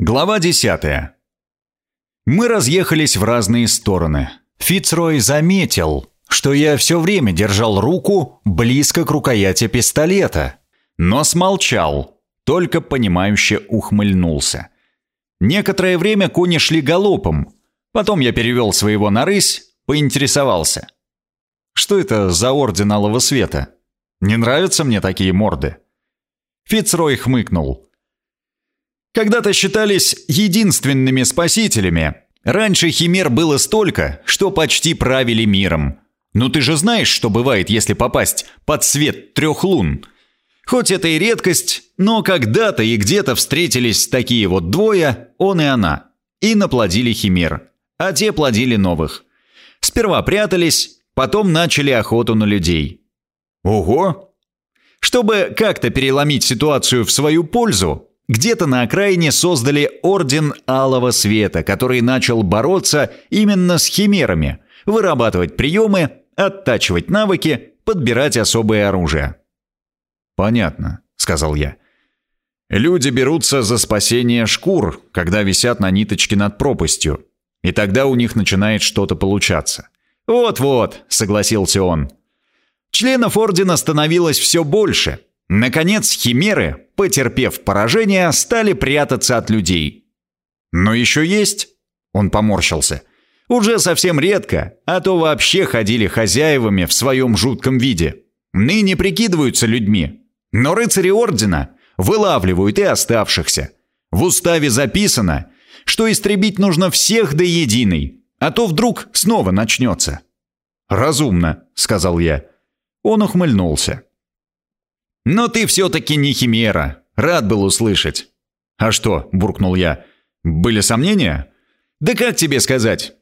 Глава 10. Мы разъехались в разные стороны. Фицрой заметил, что я все время держал руку близко к рукояти пистолета, но смолчал, только понимающе ухмыльнулся. Некоторое время кони шли галопом. Потом я перевел своего на рысь, поинтересовался. Что это за орден Алого Света? Не нравятся мне такие морды. Фицрой хмыкнул. Когда-то считались единственными спасителями. Раньше химер было столько, что почти правили миром. Но ты же знаешь, что бывает, если попасть под свет трех лун. Хоть это и редкость, но когда-то и где-то встретились такие вот двое, он и она. И наплодили химер. А те плодили новых. Сперва прятались, потом начали охоту на людей. Ого! Чтобы как-то переломить ситуацию в свою пользу, где-то на окраине создали Орден Алого Света, который начал бороться именно с химерами, вырабатывать приемы, оттачивать навыки, подбирать особое оружие. «Понятно», — сказал я. «Люди берутся за спасение шкур, когда висят на ниточке над пропастью, и тогда у них начинает что-то получаться». «Вот-вот», — согласился он. Членов Ордена становилось все больше — Наконец, химеры, потерпев поражение, стали прятаться от людей. Но еще есть, он поморщился, уже совсем редко, а то вообще ходили хозяевами в своем жутком виде. Ныне прикидываются людьми. Но рыцари Ордена вылавливают и оставшихся. В уставе записано, что истребить нужно всех до единой, а то вдруг снова начнется. «Разумно», — сказал я. Он ухмыльнулся. «Но ты все-таки не химера. Рад был услышать». «А что?» – буркнул я. «Были сомнения?» «Да как тебе сказать?»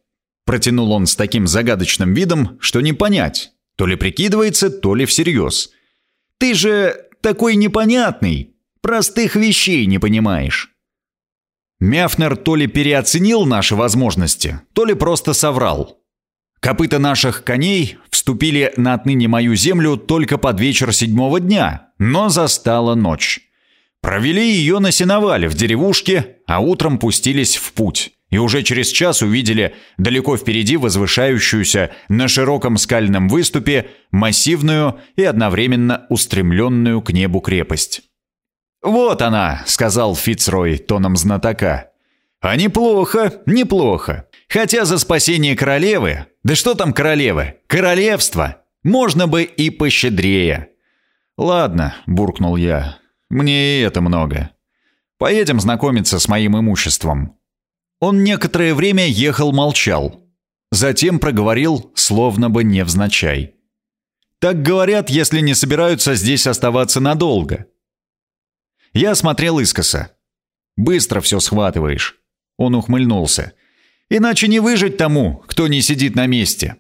Протянул он с таким загадочным видом, что не понять. То ли прикидывается, то ли всерьез. «Ты же такой непонятный. Простых вещей не понимаешь». Мяфнер то ли переоценил наши возможности, то ли просто соврал. Копыта наших коней вступили на отныне мою землю только под вечер седьмого дня, но застала ночь. Провели ее на сеновале в деревушке, а утром пустились в путь. И уже через час увидели далеко впереди возвышающуюся на широком скальном выступе массивную и одновременно устремленную к небу крепость. «Вот она», — сказал Фицрой тоном знатока. «А неплохо, неплохо. Хотя за спасение королевы да что там королевы? Королевство! Можно бы и пощедрее. Ладно, буркнул я. Мне и это много. Поедем знакомиться с моим имуществом. Он некоторое время ехал молчал. Затем проговорил, словно бы невзначай. Так говорят, если не собираются здесь оставаться надолго. Я смотрел искоса. Быстро все схватываешь. Он ухмыльнулся. Иначе не выжить тому, кто не сидит на месте.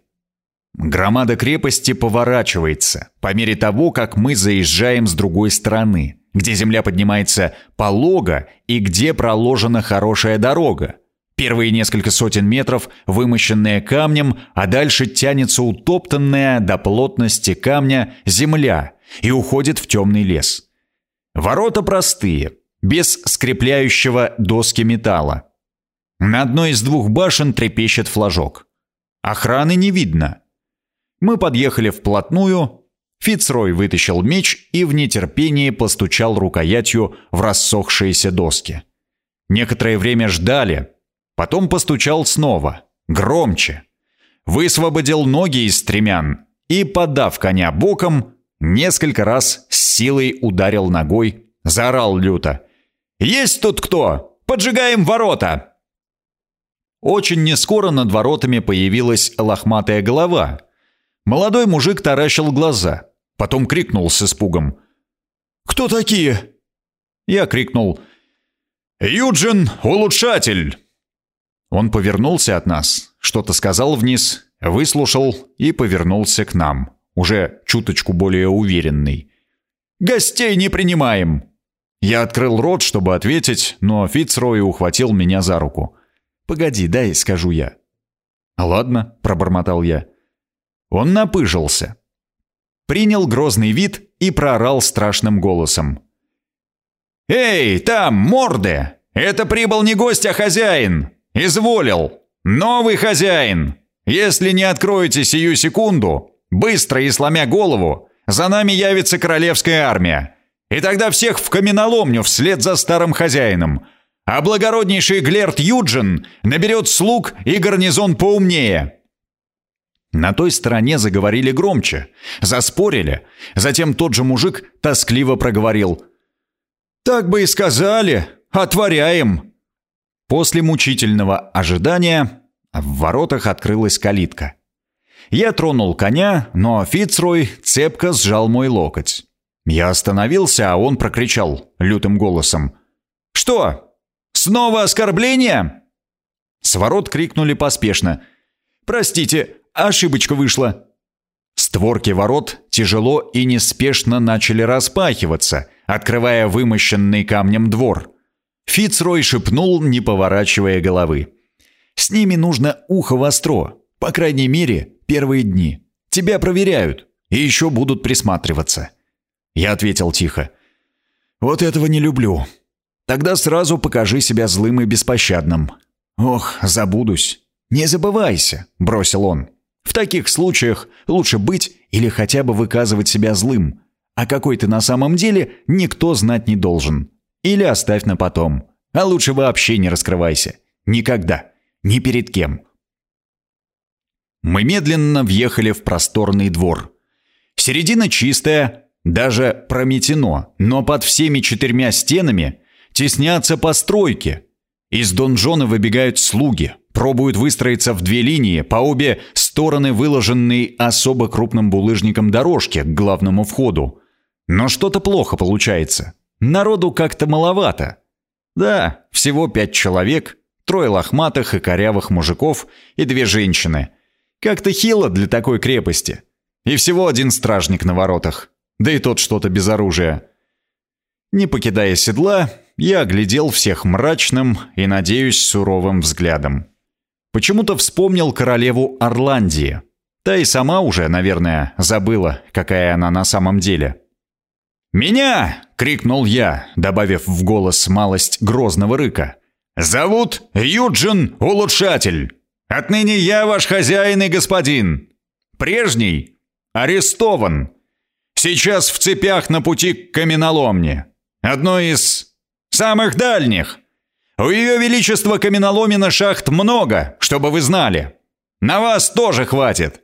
Громада крепости поворачивается по мере того, как мы заезжаем с другой стороны, где земля поднимается полого и где проложена хорошая дорога. Первые несколько сотен метров вымощенная камнем, а дальше тянется утоптанная до плотности камня земля и уходит в темный лес. Ворота простые, без скрепляющего доски металла. На одной из двух башен трепещет флажок. Охраны не видно. Мы подъехали вплотную. Фицрой вытащил меч и в нетерпении постучал рукоятью в рассохшиеся доски. Некоторое время ждали. Потом постучал снова, громче. Высвободил ноги из стремян и, подав коня боком, несколько раз с силой ударил ногой, заорал люто. «Есть тут кто? Поджигаем ворота!» Очень нескоро над воротами появилась лохматая голова. Молодой мужик таращил глаза, потом крикнул с испугом. «Кто такие?» Я крикнул «Юджин, улучшатель!» Он повернулся от нас, что-то сказал вниз, выслушал и повернулся к нам, уже чуточку более уверенный. «Гостей не принимаем!» Я открыл рот, чтобы ответить, но Фицрой ухватил меня за руку. «Погоди, дай, скажу я». «Ладно», — пробормотал я. Он напыжился. Принял грозный вид и проорал страшным голосом. «Эй, там, морды! Это прибыл не гость, а хозяин! Изволил! Новый хозяин! Если не откроете сию секунду, быстро и сломя голову, за нами явится королевская армия. И тогда всех в каменоломню вслед за старым хозяином. А благороднейший Глерт Юджин наберет слуг и гарнизон поумнее. На той стороне заговорили громче, заспорили. Затем тот же мужик тоскливо проговорил. «Так бы и сказали, отворяем!» После мучительного ожидания в воротах открылась калитка. Я тронул коня, но Фицрой цепко сжал мой локоть. Я остановился, а он прокричал лютым голосом. «Что? Снова оскорбление?» С ворот крикнули поспешно. «Простите, ошибочка вышла». Створки ворот тяжело и неспешно начали распахиваться, открывая вымощенный камнем двор. Фицрой шепнул, не поворачивая головы. «С ними нужно ухо востро, по крайней мере, первые дни. Тебя проверяют и еще будут присматриваться». Я ответил тихо. «Вот этого не люблю. Тогда сразу покажи себя злым и беспощадным». «Ох, забудусь». «Не забывайся», — бросил он. «В таких случаях лучше быть или хотя бы выказывать себя злым, а какой ты на самом деле никто знать не должен. Или оставь на потом. А лучше вообще не раскрывайся. Никогда. Ни перед кем». Мы медленно въехали в просторный двор. Середина чистая, даже прометено, но под всеми четырьмя стенами теснятся постройки. Из донжона выбегают слуги, пробуют выстроиться в две линии по обе стороны выложенной особо крупным булыжником дорожки к главному входу. Но что-то плохо получается. Народу как-то маловато. Да, всего пять человек, трое лохматых и корявых мужиков и две женщины. Как-то хило для такой крепости. И всего один стражник на воротах да и тот что-то без оружия. Не покидая седла, я оглядел всех мрачным и, надеюсь, суровым взглядом. Почему-то вспомнил королеву Орландии. Та и сама уже, наверное, забыла, какая она на самом деле. «Меня!» — крикнул я, добавив в голос малость грозного рыка. «Зовут Юджин Улучшатель. Отныне я ваш хозяин и господин. Прежний арестован. Сейчас в цепях на пути к каменоломне. Одной из самых дальних. У Ее Величества каменоломина шахт много, чтобы вы знали. На вас тоже хватит.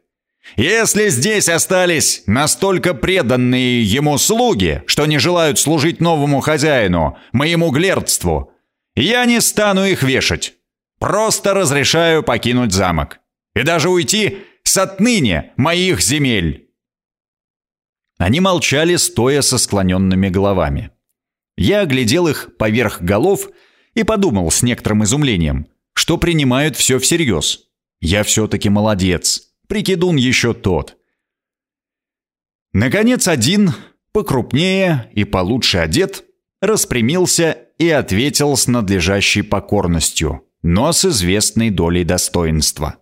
Если здесь остались настолько преданные ему слуги, что не желают служить новому хозяину, моему глердству, я не стану их вешать. Просто разрешаю покинуть замок. И даже уйти с отныне моих земель. Они молчали, стоя со склоненными головами. Я оглядел их поверх голов и подумал с некоторым изумлением, что принимают все всерьез. Я все-таки молодец, прикидун еще тот. Наконец один, покрупнее и получше одет, распрямился и ответил с надлежащей покорностью, но с известной долей достоинства.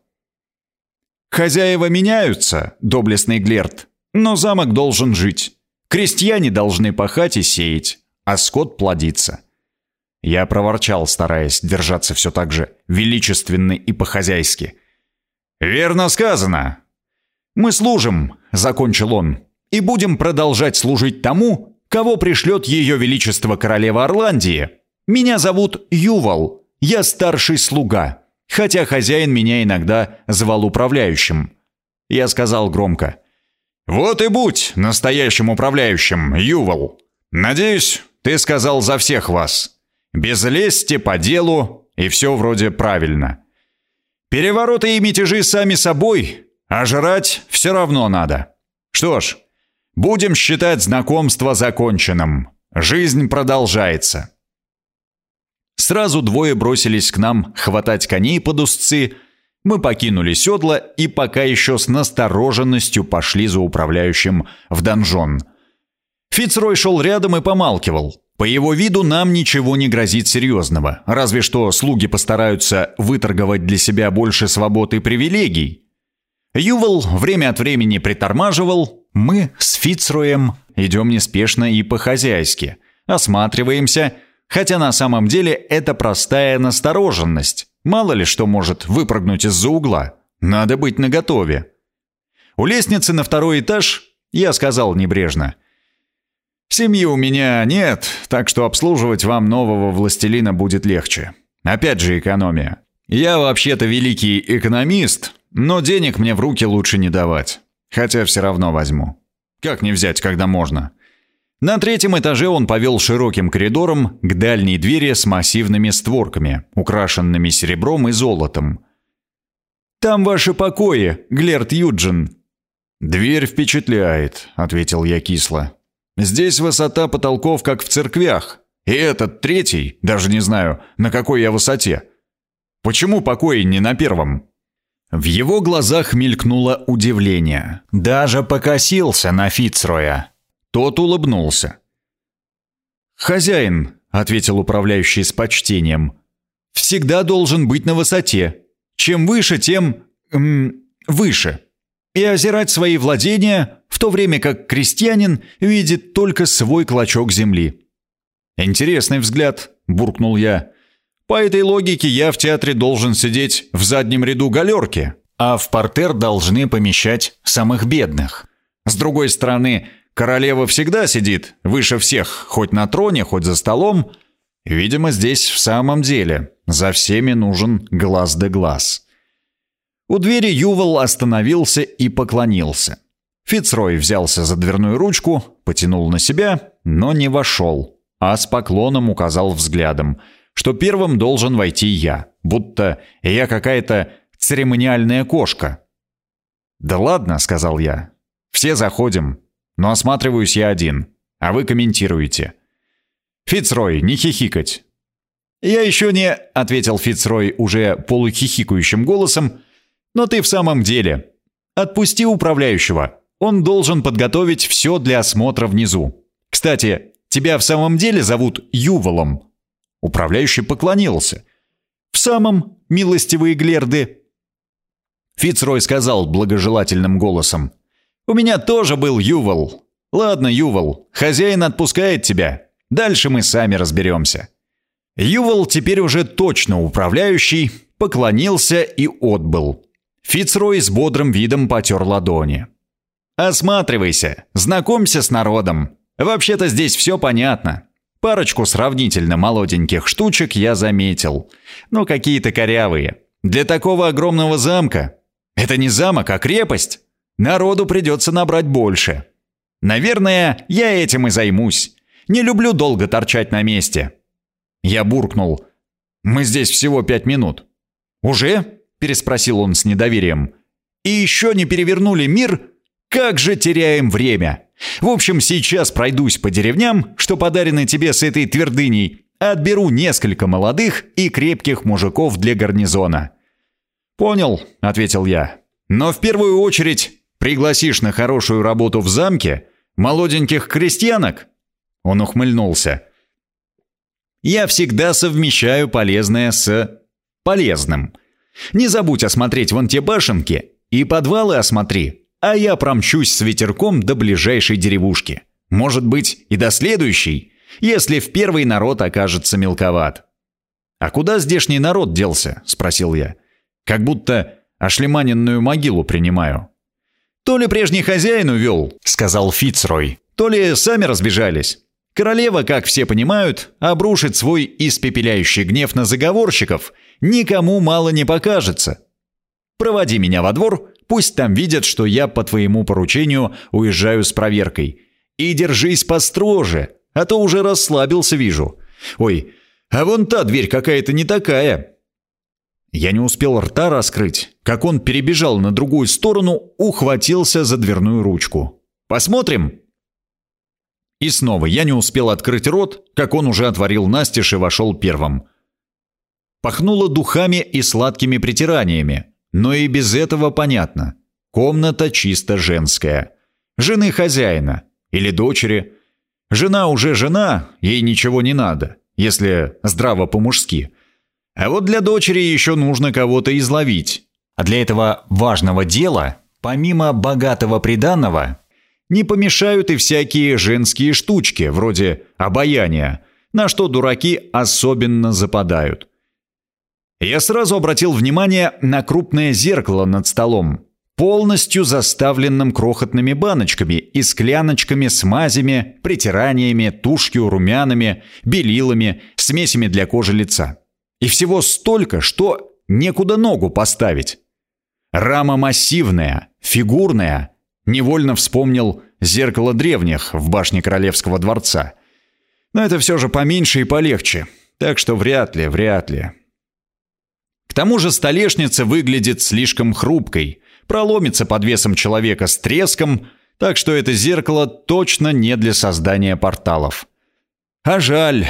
«Хозяева меняются, доблестный Глерт», но замок должен жить. Крестьяне должны пахать и сеять, а скот плодиться. Я проворчал, стараясь держаться все так же величественно и по-хозяйски. «Верно сказано!» «Мы служим», — закончил он, «и будем продолжать служить тому, кого пришлет ее величество королева Орландии. Меня зовут Ювал, я старший слуга, хотя хозяин меня иногда звал управляющим». Я сказал громко, «Вот и будь настоящим управляющим, Ювал. Надеюсь, ты сказал за всех вас. Без лести, по делу, и все вроде правильно. Перевороты и мятежи сами собой, а жрать все равно надо. Что ж, будем считать знакомство законченным. Жизнь продолжается». Сразу двое бросились к нам хватать коней под узцы – мы покинули седла и пока еще с настороженностью пошли за управляющим в донжон. Фицрой шел рядом и помалкивал. По его виду нам ничего не грозит серьезного, разве что слуги постараются выторговать для себя больше свобод и привилегий. Ювал время от времени притормаживал, мы с Фицроем идем неспешно и по-хозяйски, осматриваемся, Хотя на самом деле это простая настороженность. Мало ли что может выпрыгнуть из-за угла. Надо быть наготове. У лестницы на второй этаж я сказал небрежно. «Семьи у меня нет, так что обслуживать вам нового властелина будет легче. Опять же экономия. Я вообще-то великий экономист, но денег мне в руки лучше не давать. Хотя все равно возьму. Как не взять, когда можно?» На третьем этаже он повел широким коридором к дальней двери с массивными створками, украшенными серебром и золотом. «Там ваши покои, Глерт Юджин». «Дверь впечатляет», — ответил я кисло. «Здесь высота потолков, как в церквях. И этот третий, даже не знаю, на какой я высоте. Почему покои не на первом?» В его глазах мелькнуло удивление. Даже покосился на Фицроя. Тот улыбнулся. «Хозяин», — ответил управляющий с почтением, — «всегда должен быть на высоте. Чем выше, тем... Эм, выше. И озирать свои владения, то время как крестьянин видит только свой клочок земли». «Интересный взгляд», — буркнул я. «По этой логике я в театре должен сидеть в заднем ряду галерки, а в портер должны помещать самых бедных. С другой стороны, Королева всегда сидит выше всех, хоть на троне, хоть за столом. Видимо, здесь в самом деле за всеми нужен глаз да глаз. У двери Ювал остановился и поклонился. Фицрой взялся за дверную ручку, потянул на себя, но не вошел, а с поклоном указал взглядом, что первым должен войти я, будто я какая-то церемониальная кошка. «Да ладно», — сказал я, — «все заходим, но осматриваюсь я один, а вы комментируете. Фицрой, не хихикать. Я еще не, ответил Фицрой уже полухихикающим голосом, но ты в самом деле. Отпусти управляющего. Он должен подготовить все для осмотра внизу. Кстати, тебя в самом деле зовут Ювалом. Управляющий поклонился. В самом, милостивые Глерды. Фицрой сказал благожелательным голосом. У меня тоже был Ювал. Ладно, Ювал, хозяин отпускает тебя. Дальше мы сами разберемся. Ювал теперь уже точно управляющий, поклонился и отбыл. Фицрой с бодрым видом потер ладони. «Осматривайся, знакомься с народом. Вообще-то здесь все понятно. Парочку сравнительно молоденьких штучек я заметил, но какие-то корявые. Для такого огромного замка. Это не замок, а крепость. Народу придется набрать больше. Наверное, я этим и займусь. Не люблю долго торчать на месте. Я буркнул. Мы здесь всего пять минут. Уже? Переспросил он с недоверием. И еще не перевернули мир? Как же теряем время. В общем, сейчас пройдусь по деревням, что подарены тебе с этой твердыней, отберу несколько молодых и крепких мужиков для гарнизона. «Понял», — ответил я. «Но в первую очередь Пригласишь на хорошую работу в замке молоденьких крестьянок?» Он ухмыльнулся. «Я всегда совмещаю полезное с полезным. Не забудь осмотреть вон те башенки и подвалы осмотри, а я промчусь с ветерком до ближайшей деревушки. Может быть, и до следующей, если в первый народ окажется мелковат». «А куда здешний народ делся?» – спросил я. «Как будто ошлеманенную могилу принимаю». «То ли прежний хозяин увел», — сказал Фицрой, «то ли сами разбежались. Королева, как все понимают, обрушит свой испепеляющий гнев на заговорщиков, никому мало не покажется. Проводи меня во двор, пусть там видят, что я по твоему поручению уезжаю с проверкой. И держись построже, а то уже расслабился, вижу. Ой, а вон та дверь какая-то не такая. Я не успел рта раскрыть, как он перебежал на другую сторону, ухватился за дверную ручку. «Посмотрим!» И снова я не успел открыть рот, как он уже отворил настежь и вошел первым. Пахнуло духами и сладкими притираниями, но и без этого понятно. Комната чисто женская. Жены хозяина или дочери. Жена уже жена, ей ничего не надо, если здраво по-мужски – а вот для дочери еще нужно кого-то изловить. А для этого важного дела, помимо богатого приданного, не помешают и всякие женские штучки, вроде обаяния, на что дураки особенно западают. Я сразу обратил внимание на крупное зеркало над столом, полностью заставленным крохотными баночками и скляночками с мазями, притираниями, тушью, румянами, белилами, смесями для кожи лица. И всего столько, что некуда ногу поставить. Рама массивная, фигурная. Невольно вспомнил зеркало древних в башне Королевского дворца. Но это все же поменьше и полегче, так что вряд ли, вряд ли. К тому же столешница выглядит слишком хрупкой, проломится под весом человека с треском, так что это зеркало точно не для создания порталов. А жаль.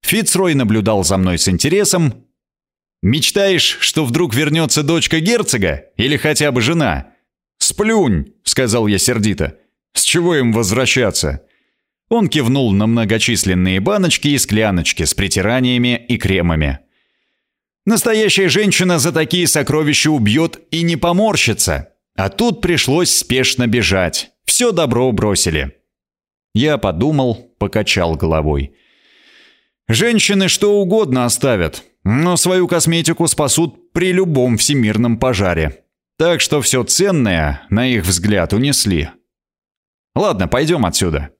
Фицрой наблюдал за мной с интересом. «Мечтаешь, что вдруг вернется дочка герцога? Или хотя бы жена?» «Сплюнь», — сказал я сердито. «С чего им возвращаться?» Он кивнул на многочисленные баночки и скляночки с притираниями и кремами. Настоящая женщина за такие сокровища убьет и не поморщится. А тут пришлось спешно бежать. Все добро бросили. Я подумал, покачал головой. Женщины что угодно оставят, но свою косметику спасут при любом всемирном пожаре. Так что все ценное, на их взгляд, унесли. Ладно, пойдем отсюда.